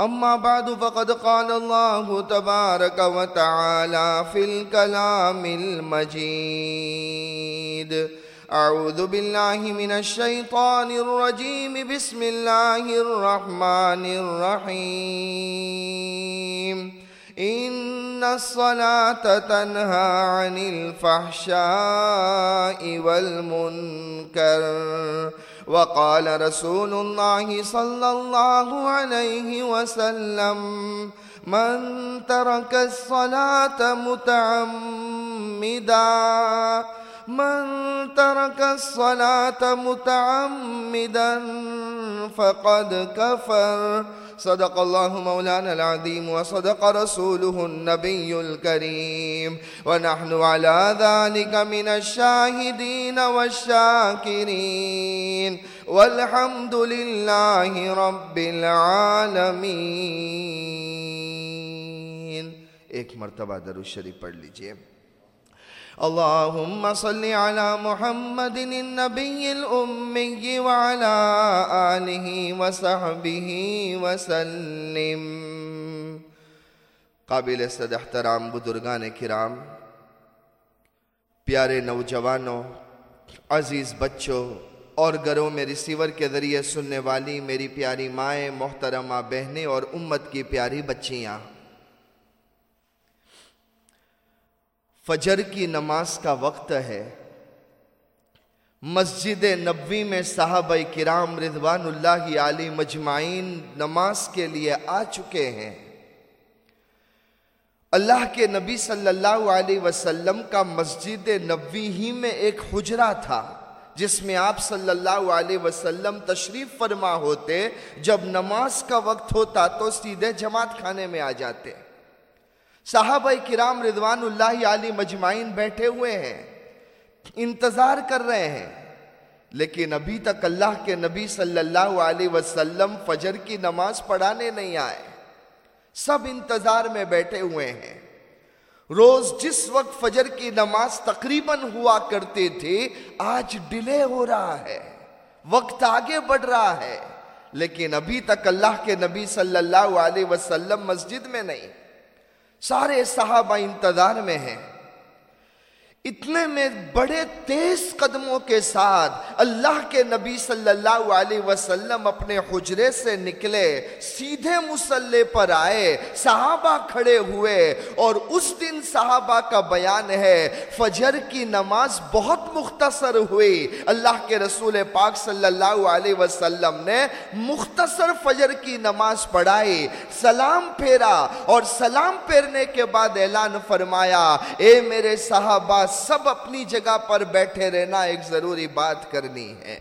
أما بعد فقد قال الله تبارك وتعالى في الكلام المجيد. أعوذ بالله من الشيطان الرجيم. بسم الله الرحمن الرحيم. إن الصلاة تنهى عن الفحشاء والمنكر. وقال رسول الله صلى الله عليه وسلم من ترك الصلاة متعمدا من ترك الصلاة متعمدا فقد كفر. صدق الله مولانا العظيم وصدق رسوله النبي الكريم ونحن على ذلك من الشاهدين والشاكرين والحمد لله رب العالمين ایک مرتبہ درود شریف پڑھ لیجیے. اللهم صل على محمد النبي الأمي وعلى آله وصحبه وسلم. قابل صد احترام بزرگان کرام، پیارے نوجوانوں، عزیز بچوں اور گھروں میں ریسیور کے ذریعے سننے والی میری پیاری مائیں، محترمہ بہنیں اور امت کی پیاری بچیاں۔ فجر کی نماز کا وقت ہے۔ مسجد نبوی میں صحابہ کرام رضوان اللہ علی مجمعین نماز کے لیے آ چکے ہیں۔ اللہ کے نبی صلی اللہ علیہ وسلم کا مسجد نبوی ہی میں ایک حجرہ تھا، جس میں آپ صلی اللہ علیہ وسلم تشریف فرما ہوتے، جب نماز کا وقت ہوتا تو سیدھے جماعت کھانے میں آ جاتے۔ صحابہ کرام رضوان اللہ علی مجمعین بیٹھے ہوئے ہیں، انتظار کر رہے ہیں۔ لیکن ابھی تک اللہ کے نبی صلی اللہ علیہ وسلم فجر کی نماز پڑھانے نہیں آئے۔ سب انتظار میں بیٹھے ہوئے ہیں۔ روز جس وقت فجر کی نماز تقریباً ہوا کرتے تھے، آج ڈیلے ہو رہا ہے، وقت آگے بڑھ رہا ہے۔ لیکن ابھی تک اللہ کے نبی صلی اللہ علیہ وسلم مسجد میں نہیں۔ سارے صحابہ انتظار میں ہیں۔ اتنے میں بڑے تیز قدموں کے ساتھ اللہ کے نبی صلی اللہ علیہ وسلم اپنے حجرے سے نکلے، سیدھے مسلح پر آئے، صحابہ کھڑے ہوئے، اور اس دن صحابہ کا بیان ہے، فجر کی نماز بہت مختصر ہوئی۔ اللہ کے رسول پاک صلی اللہ علیہ وسلم نے مختصر فجر کی نماز پڑھائی، سلام پھیرا، اور سلام پھیرنے کے بعد اعلان فرمایا، اے میرے صحابہ سب اپنی جگہ پر بیٹھے رہنا ایک ضروری بات کرنی ہے۔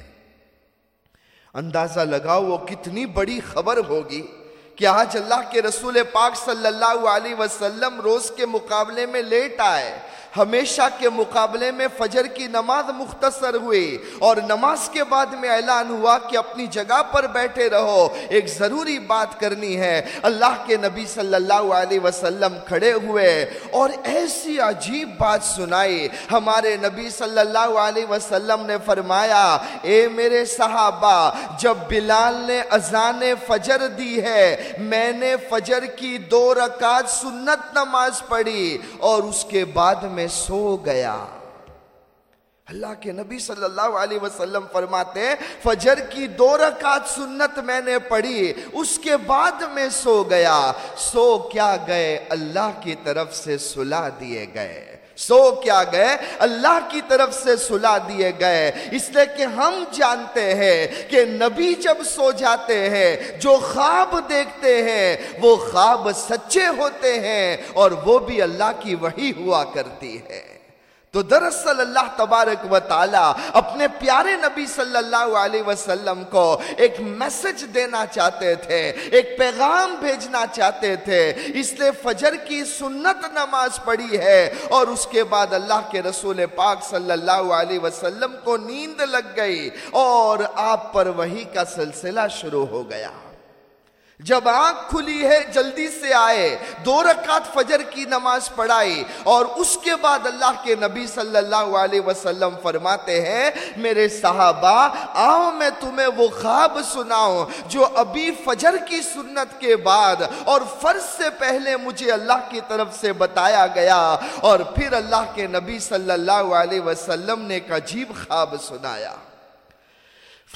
اندازہ لگاؤ وہ کتنی بڑی خبر ہوگی کہ آج اللہ کے رسول پاک صلی اللہ علیہ وسلم روز کے مقابلے میں لیٹ آئے۔ ہمیشہ کے مقابلے میں فجر کی نماز مختصر ہوئی اور نماز کے بعد میں اعلان ہوا کہ اپنی جگہ پر بیٹھے رہو۔ ایک ضروری بات کرنی ہے۔ اللہ کے نبی صلی اللہ علیہ وسلم کھڑے ہوئے اور ایسی عجیب بات سنائی۔ ہمارے نبی صلی اللہ علیہ وسلم نے فرمایا، اے میرے صحابہ، جب بلال نے اذان فجر دی ہے، میں نے فجر کی دو رکعت سنت نماز پڑھی اور اس کے بعد میں سو گیا۔ اللہ کے نبی صلی اللہ علیہ وسلم فرماتے ہیں، فجر کی دو رکعت سنت میں نے پڑھی، اس کے بعد میں سو گیا۔ سو کیا گئے؟ اللہ کی طرف سے سلا دیے گئے۔ سو کیا گئے؟ اللہ کی طرف سے سلا دیے گئے۔ اس لیے کہ ہم جانتے ہیں کہ نبی جب سو جاتے ہیں، جو خواب دیکھتے ہیں، وہ خواب سچے ہوتے ہیں اور وہ بھی اللہ کی وحی ہوا کرتی ہے۔ تو دراصل اللہ تبارک و تعالی اپنے پیارے نبی صلی اللہ علیہ وسلم کو ایک میسج دینا چاہتے تھے، ایک پیغام بھیجنا چاہتے تھے۔ اس لیے فجر کی سنت نماز پڑھی ہے اور اس کے بعد اللہ کے رسول پاک صلی اللہ علیہ وسلم کو نیند لگ گئی اور آپ پر وہی کا سلسلہ شروع ہو گیا۔ جب آنکھ کھلی ہے، جلدی سے آئے، دو رکعت فجر کی نماز پڑھائی، اور اس کے بعد اللہ کے نبی صلی اللہ علیہ وسلم فرماتے ہیں، میرے صحابہ، آؤ میں تمہیں وہ خواب سناؤں جو ابھی فجر کی سنت کے بعد اور فرض سے پہلے مجھے اللہ کی طرف سے بتایا گیا، اور پھر اللہ کے نبی صلی اللہ علیہ وسلم نے ایک عجیب خواب سنایا۔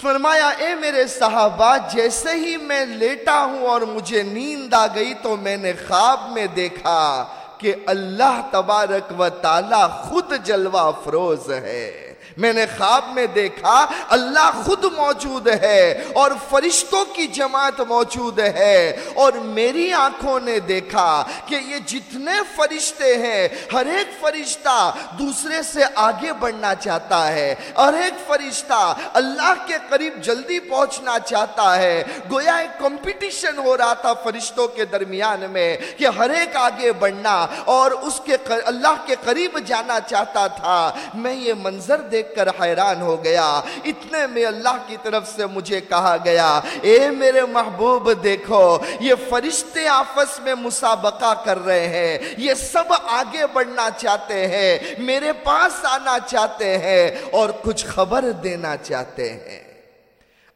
فرمایا، اے میرے صحابہ، جیسے ہی میں لیٹا ہوں اور مجھے نیند آ گئی تو میں نے خواب میں دیکھا کہ اللہ تبارک و تعالی خود جلوہ فروز ہے۔ میں نے خواب میں دیکھا، اللہ خود موجود ہے اور فرشتوں کی جماعت موجود ہے۔ اور میری آنکھوں نے دیکھا کہ یہ جتنے فرشتے ہیں، ہر ایک فرشتہ دوسرے سے آگے بڑھنا چاہتا ہے۔ ہر ایک فرشتہ اللہ کے قریب جلدی پہنچنا چاہتا ہے۔ گویا ایک کمپٹیشن ہو رہا تھا فرشتوں کے درمیان میں کہ ہر ایک آگے بڑھنا اور اس کے اللہ کے قریب جانا چاہتا تھا۔ میں یہ منظر دیکھ دیکھ کر حیران ہو گیا۔ اتنے میں اللہ کی طرف سے مجھے کہا گیا، اے میرے محبوب دیکھو، یہ فرشتے آفس میں مسابقہ کر رہے ہیں۔ یہ سب آگے بڑھنا چاہتے ہیں، میرے پاس آنا چاہتے ہیں اور کچھ خبر دینا چاہتے ہیں۔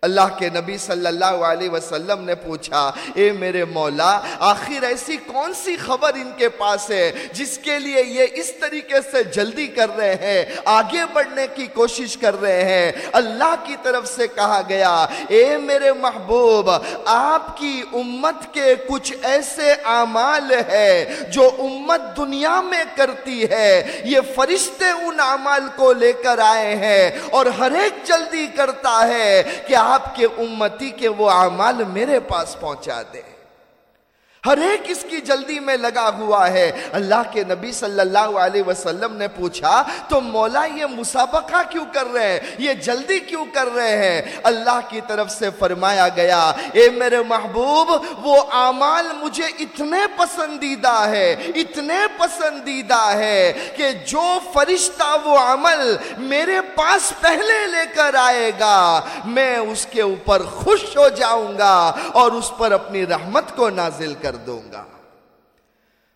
اللہ کے نبی صلی اللہ علیہ وسلم نے پوچھا، اے میرے مولا، آخر ایسی کون سی خبر ان کے پاس ہے جس کے لیے یہ اس طریقے سے جلدی کر رہے ہیں، آگے بڑھنے کی کوشش کر رہے ہیں؟ اللہ کی طرف سے کہا گیا، اے میرے محبوب، آپ کی امت کے کچھ ایسے اعمال ہے جو امت دنیا میں کرتی ہے، یہ فرشتے ان اعمال کو لے کر آئے ہیں اور ہر ایک جلدی کرتا ہے کہ آپ کے امتی کے وہ اعمال میرے پاس پہنچا دے ہر ایک اس کی جلدی میں لگا ہوا ہے۔ اللہ کے نبی صلی اللہ علیہ وسلم نے پوچھا، تو مولا یہ مسابقہ کیوں کر رہے ہیں؟ یہ جلدی کیوں کر رہے ہیں؟ اللہ کی طرف سے فرمایا گیا، اے میرے محبوب، وہ اعمال مجھے اتنے پسندیدہ ہے، اتنے پسندیدہ ہے کہ جو فرشتہ وہ عمل میرے پاس پہلے لے کر آئے گا، میں اس کے اوپر خوش ہو جاؤں گا اور اس پر اپنی رحمت کو نازل کر کر دوں گا۔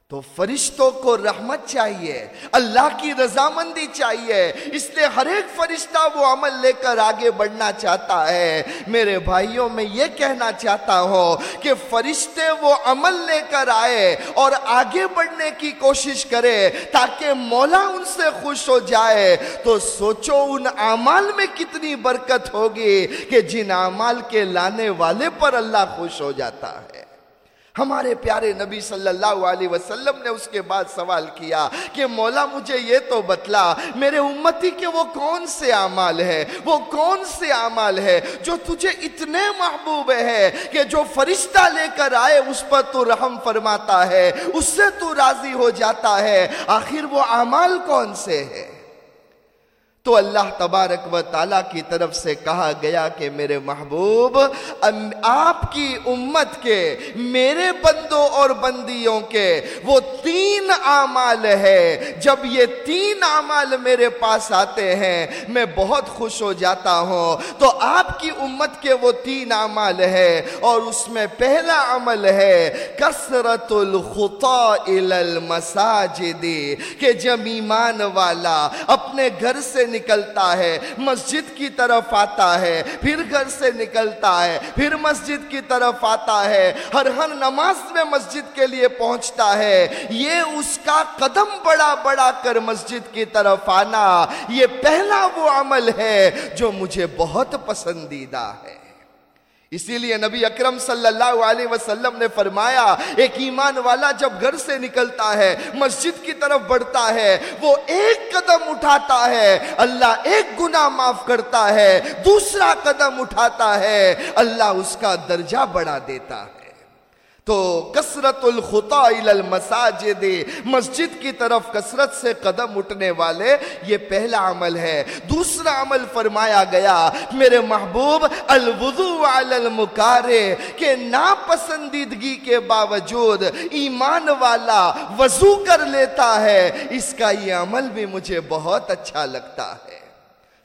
تو فرشتوں کو رحمت چاہیے، اللہ کی رضامندی چاہیے، اس لیے ہر ایک فرشتہ وہ عمل لے کر آگے بڑھنا چاہتا ہے۔ میرے بھائیوں، میں یہ کہنا چاہتا ہوں کہ فرشتے وہ عمل لے کر آئے اور آگے بڑھنے کی کوشش کرے تاکہ مولا ان سے خوش ہو جائے۔ تو سوچو ان عمال میں کتنی برکت ہوگی کہ جن عمال کے لانے والے پر اللہ خوش ہو جاتا ہے۔ ہمارے پیارے نبی صلی اللہ علیہ وسلم نے اس کے بعد سوال کیا کہ مولا مجھے یہ تو بتلا، میرے امتی کے وہ کون سے اعمال ہے وہ کون سے اعمال ہے جو تجھے اتنے محبوب ہے کہ جو فرشتہ لے کر آئے اس پر تو رحم فرماتا ہے، اس سے تو راضی ہو جاتا ہے۔ آخر وہ اعمال کون سے ہے تو اللہ تبارک و تعالیٰ کی طرف سے کہا گیا کہ میرے محبوب آپ کی امت کے، میرے بندوں اور بندیوں کے وہ تین اعمال ہے جب یہ تین اعمال میرے پاس آتے ہیں، میں بہت خوش ہو جاتا ہوں۔ تو آپ کی امت کے وہ تین اعمال ہے اور اس میں پہلا عمل ہے کثرت الخطا المساجد، کہ جب ایمان والا اپنے گھر سے نکلتا ہے، مسجد کی طرف آتا ہے، پھر گھر سے نکلتا ہے، پھر مسجد کی طرف آتا ہے، ہر ہر نماز میں مسجد کے لیے پہنچتا ہے۔ یہ اس کا قدم بڑا بڑا کر مسجد کی طرف آنا، یہ پہلا وہ عمل ہے جو مجھے بہت پسندیدہ ہے۔ اسی لیے نبی اکرم صلی اللہ علیہ وسلم نے فرمایا، ایک ایمان والا جب گھر سے نکلتا ہے، مسجد کی طرف بڑھتا ہے، وہ ایک قدم اٹھاتا ہے، اللہ ایک گناہ معاف کرتا ہے، دوسرا قدم اٹھاتا ہے، اللہ اس کا درجہ بڑھا دیتا ہے۔ تو کثرت الخطا المساجد، مسجد کی طرف کثرت سے قدم اٹھنے والے، یہ پہلا عمل ہے۔ دوسرا عمل فرمایا گیا، میرے محبوب الوضو علی المکارے کہ ناپسندیدگی کے باوجود ایمان والا وضو کر لیتا ہے۔ اس کا یہ عمل بھی مجھے بہت اچھا لگتا ہے۔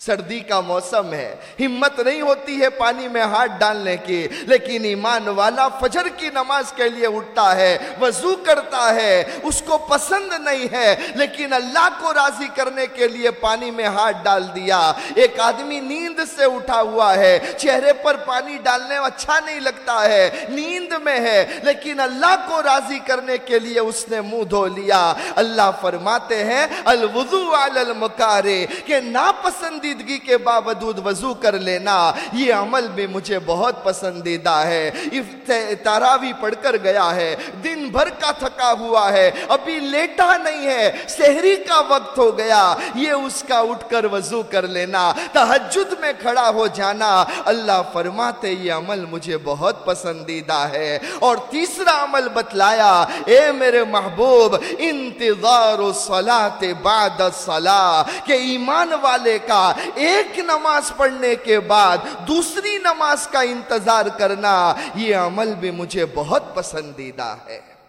سردی کا موسم ہے۔ ہمت نہیں ہوتی ہے پانی میں ہاتھ ڈالنے کی، لیکن ایمان والا فجر کی نماز کے لیے اٹھتا ہے، وضو کرتا ہے۔ اس کو پسند نہیں ہے، لیکن اللہ کو راضی کرنے کے لیے پانی میں ہاتھ ڈال دیا۔ ایک آدمی نیند سے اٹھا ہوا ہے۔ چہرے پر پانی ڈالنے اچھا نہیں لگتا ہے۔ نیند میں ہے۔ لیکن اللہ کو راضی کرنے کے لیے اس نے منہ دھو لیا۔ اللہ فرماتے ہیں الوضو علی المکارے کہ ناپسندی پسندیدگی کے باوجود وضو کر لینا۔ یہ عمل بھی مجھے بہت پسندیدہ ہے۔ تاراوی پڑھ کر گیا ہے۔ دن بھر کا تھکا ہوا ہے۔ ابھی لیٹا نہیں ہے۔ سہری کا وقت ہو گیا۔ یہ اس کا اٹھ کر وضو کر لینا۔ تحجد میں میں کھڑا ہو جانا، اللہ فرماتے، یہ عمل مجھے بہت پسندیدہ ہے۔ اور تیسرا عمل بتلایا، اے میرے محبوب، انتظار الصلاة بعد الصلاة، کہ ایمان والے کا ایک نماز پڑھنے کے بعد دوسری نماز کا انتظار کرنا، یہ عمل بھی مجھے بہت پسندیدہ ہے۔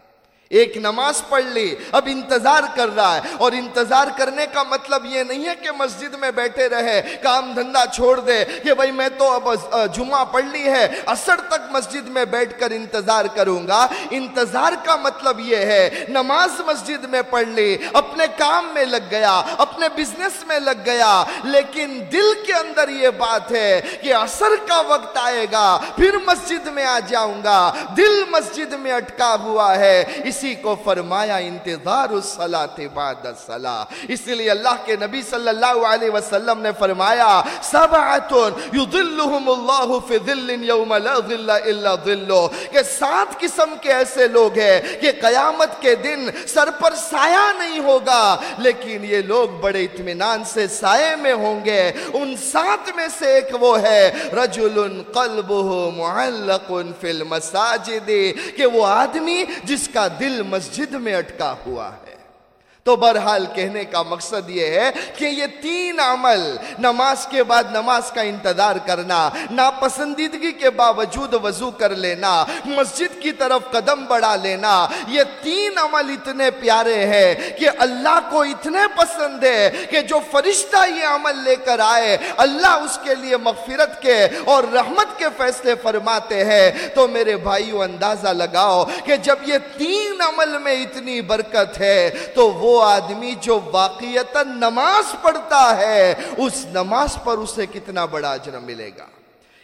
ایک نماز پڑھ لی، اب انتظار کر رہا ہے۔ اور انتظار کرنے کا مطلب یہ نہیں ہے کہ مسجد میں بیٹھے رہے، کام دھندا چھوڑ دے کہ بھائی میں تو اب جمعہ پڑھ لی ہے اثر تک مسجد میں بیٹھ کر انتظار کروں گا۔ انتظار کا مطلب یہ ہے، نماز مسجد میں پڑھ لی، اپنے کام میں لگ گیا، اپنے بزنس میں لگ گیا، لیکن دل کے اندر یہ بات ہے کہ اثر کا وقت آئے گا، پھر مسجد میں آ جاؤں گا۔ دل مسجد میں اٹکا ہوا ہے، اس اسی کو فرمایا، انتظار الصلاة بعد الصلاة۔ اس لیے اللہ کے نبی صلی اللہ علیہ وسلم نے فرمایا، سبعتن یضلہم اللہ فی ظل یوم لا ظل الا ظلو کہ سات قسم کے ایسے لوگ ہیں کہ قیامت کے دن سر پر سایہ نہیں ہوگا، لیکن یہ لوگ بڑے اتمنان سے سائے میں ہوں گے۔ ان سات میں سے ایک وہ ہے، رجل قلبہ معلق فی المساجد، کہ وہ آدمی جس کا دل مسجد میں اٹکا ہوا ہے۔ تو برحال کہنے کا مقصد یہ ہے کہ یہ تین عمل، نماز کے بعد نماز کا انتظار کرنا، ناپسندیدگی کے باوجود وضو کر لینا، مسجد کی طرف قدم بڑھا لینا، یہ تین عمل اتنے پیارے ہیں کہ اللہ کو اتنے پسند ہے کہ جو فرشتہ یہ عمل لے کر آئے، اللہ اس کے لیے مغفرت کے اور رحمت کے فیصلے فرماتے ہیں۔ تو میرے بھائیو، اندازہ لگاؤ کہ جب یہ تین عمل میں اتنی برکت ہے تو وہ وہ آدمی جو واقعیتا نماز پڑھتا ہے، اس نماز پر اسے کتنا بڑا اجر ملے گا؟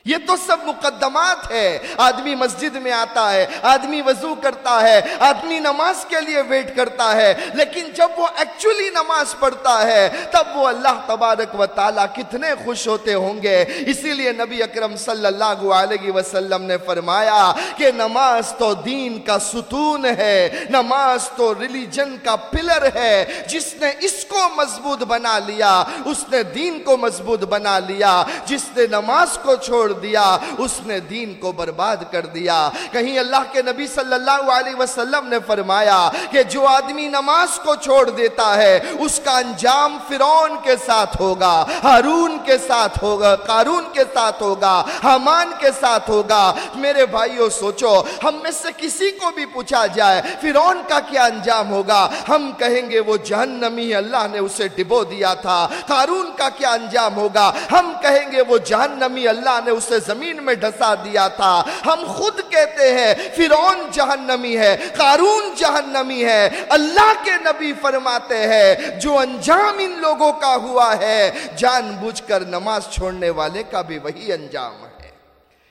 یہ تو سب مقدمات ہے۔ آدمی مسجد میں آتا ہے، آدمی وضو کرتا ہے، آدمی نماز کے لیے ویٹ کرتا ہے، لیکن جب وہ ایکچولی نماز پڑھتا ہے، تب وہ اللہ تبارک و تعالیٰ کتنے خوش ہوتے ہوں گے۔ اسی لیے نبی اکرم صلی اللہ علیہ وسلم نے فرمایا کہ نماز تو دین کا ستون ہے، نماز تو ریلیجن کا پلر ہے۔ جس نے اس کو مضبوط بنا لیا، اس نے دین کو مضبوط بنا لیا۔ جس نے نماز کو چھوڑ دیا، اس نے دین کو برباد کر دیا۔ کہیں اللہ کے نبی صلی اللہ علیہ وسلم نے فرمایا کہ جو آدمی نماز کو چھوڑ دیتا ہے، اس کا انجام فرون کے ساتھ ہوگا، ہارون کے ساتھ ہوگا، قارون کے ساتھ ہوگا حمان کے ساتھ ہوگا۔ میرے بھائیوں سوچو، ہم میں سے کسی کو بھی پوچھا جائے فرون کا کیا انجام ہوگا؟ ہم کہیں گے، وہ جہنمی اللہ نے اسے ڈبو دیا تھا۔ قارون کا کیا انجام ہوگا؟ ہم کہیں گے، وہ جہنمی، اللہ نے اسے زمین میں ڈھسا دیا تھا۔ ہم خود کہتے ہیں، فرعون جہنمی ہے، قارون جہنمی ہے۔ اللہ کے نبی فرماتے ہیں، جو انجام ان لوگوں کا ہوا ہے، جان بوجھ کر نماز چھوڑنے والے کا بھی وہی انجام ہے۔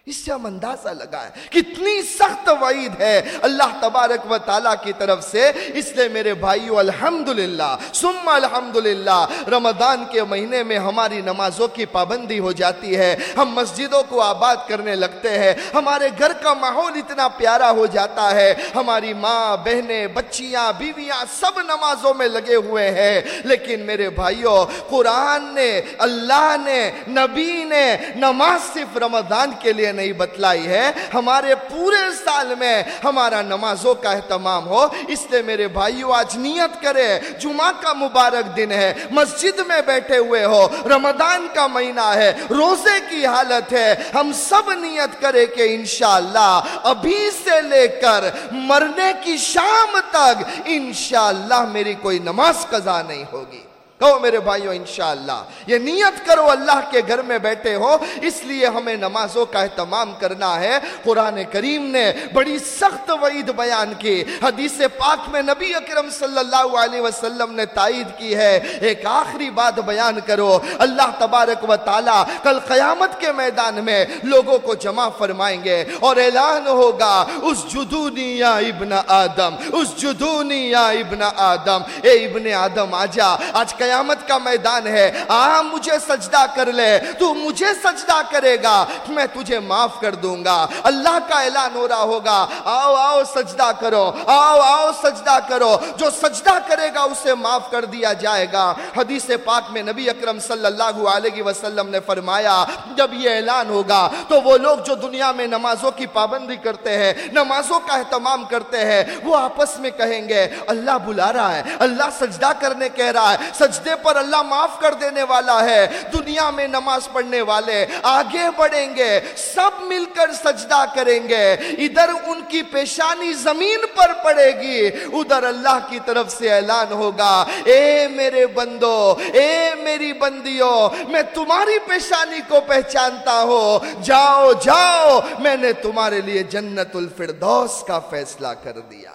اس سے ہم اندازہ لگائیں کتنی سخت وعید ہے اللہ تبارک و تعالیٰ کی طرف سے۔ اس لیے میرے بھائیو، الحمدللہ، ثم الحمدللہ، رمضان کے مہینے میں ہماری نمازوں کی پابندی ہو جاتی ہے۔ ہم مسجدوں کو آباد کرنے لگتے ہیں۔ ہمارے گھر کا ماحول اتنا پیارا ہو جاتا ہے۔ ہماری ماں، بہنیں، بچیاں، بیویاں سب نمازوں میں لگے ہوئے ہیں۔ لیکن میرے بھائیو، قرآن نے، اللہ نے، نبی نے نماز صرف رمضان کے لیے نہیں بتلائی ہے، ہمارے پورے سال میں ہمارا نمازوں کا اہتمام ہو۔ اس لیے میرے بھائیو، آج نیت کرے جمعہ کا مبارک دن ہے، مسجد میں بیٹھے ہوئے ہو، رمضان کا مہینہ ہے، روزے کی حالت ہے۔ ہم سب نیت کرے کہ انشاءاللہ ابھی سے لے کر مرنے کی شام تک انشاءاللہ میری کوئی نماز قضا نہیں ہوگی۔ کہو میرے بھائیو، انشاءاللہ، یہ نیت کرو اللہ کے گھر میں بیٹھے ہو، اس لیے ہمیں نمازوں کا اہتمام کرنا ہے۔ قرآن کریم نے بڑی سخت وعید بیان کی۔ حدیث پاک میں نبی اکرم صلی اللہ علیہ وسلم نے تائید کی ہے۔ ایک آخری بات بیان کرو۔ اللہ تبارک و تعالی کل قیامت کے میدان میں لوگوں کو جمع فرمائیں گے۔ اور اعلان ہوگا، اس جدونی یا ابن آدم، اس جدونی یا ابن آدم۔ اے ابن آدم، آجا، آج کہ قیامت کا میدان ہے۔ آ مجھے سجدہ کر لے۔ تو مجھے سجدہ کرے گا۔ میں تجھے معاف کر دوں گا۔ اللہ کا اعلان ہو رہا ہوگا۔ آؤ آؤ، سجدہ کرو۔ آؤ آؤ، سجدہ کرو۔ جو سجدہ کرے گا، اسے معاف کر دیا جائے گا۔ حدیث پاک میں نبی اکرم صلی اللہ علیہ وسلم نے فرمایا، جب یہ اعلان ہوگا، تو وہ لوگ جو دنیا میں نمازوں کی پابندی کرتے ہیں، نمازوں کا اہتمام کرتے ہیں، وہ آپس میں کہیں گے، اللہ بلا رہا ہے، اللہ سجدہ کرنے کہہ رہا ہے۔ سجدہ سجدے پر اللہ معاف کر دینے والا ہے، دنیا میں نماز پڑھنے والے آگے بڑھیں گے، سب مل کر سجدہ کریں گے۔ ادھر ان کی پیشانی زمین پر پڑے گی، ادھر اللہ کی طرف سے اعلان ہوگا، اے میرے بندو، اے میری بندیوں میں تمہاری پیشانی کو پہچانتا ہوں۔ جاؤ جاؤ، میں نے تمہارے لیے جنت الفردوس کا فیصلہ کر دیا۔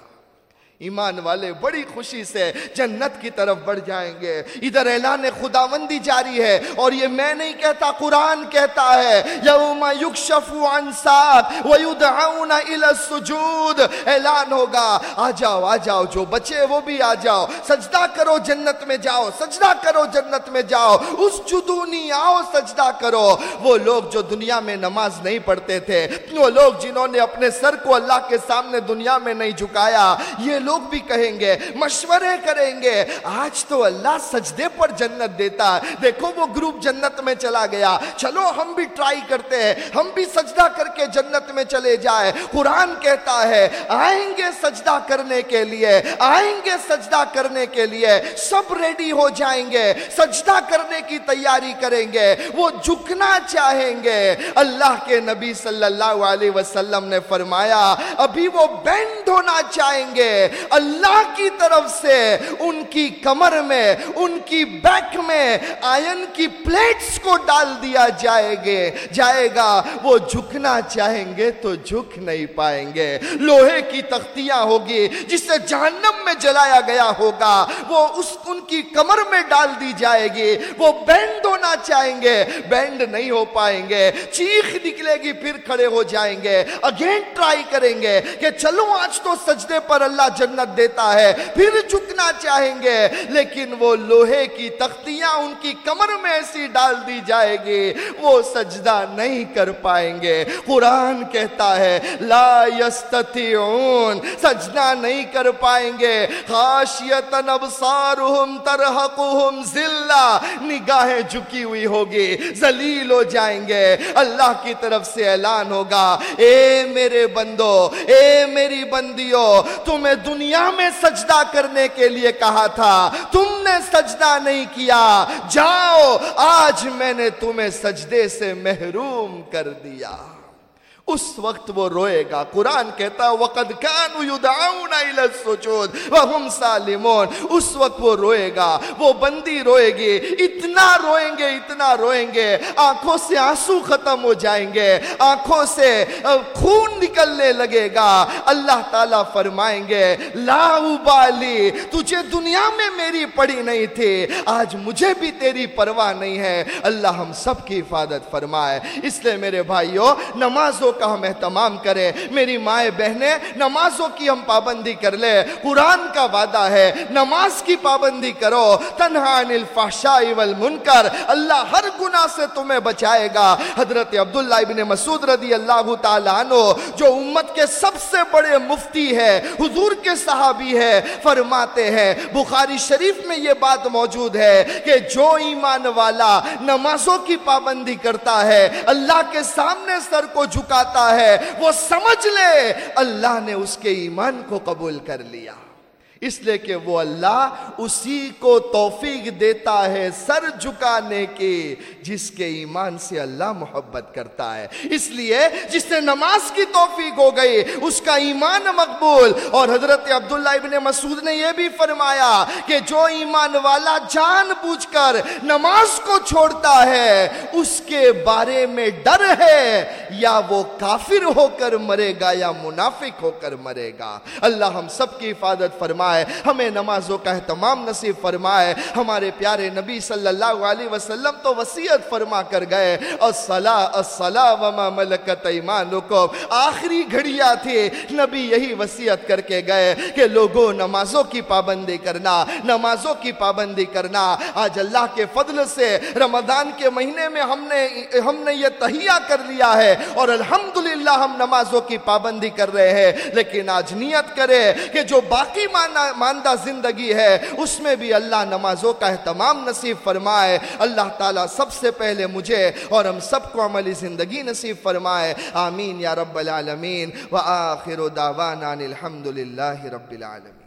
ایمان والے بڑی خوشی سے جنت کی طرف بڑھ جائیں گے۔ ادھر اعلان خداوندی جاری ہے اور یہ میں نہیں کہتا، قرآن کہتا ہے۔ یوم یکشف عن ساق ویدعون الى السجود۔ اعلان ہوگا، آ جاؤ آ جاؤ، جو بچے وہ بھی آ جاؤ۔ سجدہ کرو جنت میں جاؤ، سجدہ کرو جنت میں جاؤ۔ اس جدونی آؤ، سجدہ کرو۔ وہ لوگ جو دنیا میں نماز نہیں پڑھتے تھے، وہ لوگ جنہوں نے اپنے سر کو اللہ کے سامنے دنیا میں نہیں جھکایا، یہ لوگ لوگ بھی کہیں گے، مشورے کریں گے، آج تو اللہ سجدے پر جنت دیتا ہے دیکھو وہ گروپ جنت میں چلا گیا۔ چلو ہم بھی ٹرائی کرتے ہیں، ہم بھی سجدہ کر کے جنت میں چلے جائے قرآن کہتا ہے، آئیں گے سجدہ کرنے کے لیے، آئیں گے سجدہ کرنے کے لیے۔ سب ریڈی ہو جائیں گے، سجدہ کرنے کی تیاری کریں گے۔ وہ جھکنا چاہیں گے۔ اللہ کے نبی صلی اللہ علیہ وسلم نے فرمایا، ابھی وہ بینڈ ہونا چاہیں گے۔ اللہ کی طرف سے، ان کی کمر میں، ان کی بیک میں آئن کی پلیٹس کو ڈال دیا جائے گے۔ جائے گا، وہ جھکنا چاہیں گے تو جھک نہیں پائیں گے۔ لوہے کی تختیاں ہوگی، جسے جہنم میں جلایا گیا ہوگا۔ وہ اس، ان کی کمر میں ڈال دی جائے گی۔ وہ بینڈ ہونا چاہیں گے بینڈ نہیں ہو پائیں گے، چیخ نکلے گی، پھر کھڑے ہو جائیں گے۔ اگین ٹرائی کریں گے کہ چلو، آج تو سجدے پر اللہ جنت دیتا ہے، پھر جھکنا چاہیں گے۔ لیکن وہ لوہے کی تختیاں ان کی کمر میں ایسی ڈال دی جائے گی، وہ سجدہ نہیں کر پائیں گے۔ قرآن کہتا ہے، لا یستطیعون، سجدہ نہیں کر پائیں گے۔ خاشیتن ابصارہم ترحقہم زلہ نگاہیں جھکی ہوئی ہوگی؟ ذلیل ہو جائیں گے۔ اللہ کی طرف سے اعلان ہوگا۔ اے میرے بندو، اے میری بندیو، تمہیں دنیا میں سجدہ کرنے کے لیے کہا تھا۔ تم نے سجدہ نہیں کیا۔ جاؤ، آج میں نے تمہیں سجدے سے محروم کر دیا۔ اس وقت وہ روئے گا۔ قرآن کہتا وَقَدْ كَانُوا يُدْعَوْنَ إِلَى السُّجُودِ وَهُمْ سَالِمُونَ۔ اس وقت وہ روئے گا، وہ بندی روئے گی۔ اتنا روئیں گے، اتنا روئیں گے۔ آنکھوں سے آنسو ختم ہو جائیں گے۔ آنکھوں سے خون نکلنے لگے گا۔ اللہ تعالیٰ فرمائیں گے، لا ابالی، تجھے دنیا میں میری پڑی نہیں تھی، آج مجھے بھی تیری پرواہ نہیں ہے۔ اللہ ہم سب کی حفاظت فرمائے۔ اس لیے میرے بھائیوں نمازوں کا ہم اہتمام کریں۔ میری مائیں بہنیں، نمازوں کی ہم پابندی کر لیں۔ قرآن کا وعدہ ہے، نماز کی پابندی کرو۔ تنہا عن الفحشاء والمنکر۔ اللہ ہر گناہ سے تمہیں بچائے گا۔ حضرت عبداللہ ابن مسعود رضی اللہ تعالیٰ عنہ، جو امت کے سب سے بڑے مفتی ہے، حضور کے صحابی ہے، فرماتے ہیں، بخاری شریف میں یہ بات موجود ہے کہ جو ایمان والا نمازوں کی پابندی کرتا ہے، اللہ کے سامنے سر کو جھکاتا ہے وہ سمجھ لے۔ اللہ نے اس کے ایمان کو قبول کر لیا۔ اس لیے کہ وہ اللہ اسی کو توفیق دیتا ہے سر جھکانے کی جس کے ایمان سے اللہ محبت کرتا ہے۔ اس لیے جس سے نماز کی توفیق ہو گئی، اس کا ایمان مقبول۔ اور حضرت عبداللہ ابن مسعود نے یہ بھی فرمایا کہ جو ایمان والا جان بوجھ کر نماز کو چھوڑتا ہے، اس کے بارے میں ڈر ہے۔ یا وہ کافر ہو کر مرے گا یا منافق ہو کر مرے گا۔ اللہ ہم سب کی حفاظت فرمائے، ہمیں نمازوں کا اہتمام نصیب فرمائے۔ ہمارے پیارے نبی صلی اللہ علیہ وسلم تو وسیعت فرما کر گئے، الصلاة الصلاة وما ملکت ایمانکم۔ آخری گھڑیاں تھی نبی یہی وسیعت کر کے گئے کہ لوگوں، نمازوں کی پابندی کرنا، نمازوں کی پابندی کرنا۔ آج اللہ کے فضل سے رمضان کے مہینے میں ہم نے ہم نے یہ تہیہ کر لیا ہے اور الحمدللہ ہم نمازوں کی پابندی کر رہے ہیں۔ لیکن آج نیت کرے کہ جو باقی مانا ماندہ زندگی ہے، اس میں بھی اللہ نمازوں کا اہتمام نصیب فرمائے۔ اللہ تعالیٰ سب سے پہلے مجھے اور ہم سب کو عملی زندگی نصیب فرمائے۔ آمین یا رب العالمین۔ وآخر دعوانا الحمدللہ رب العالمین۔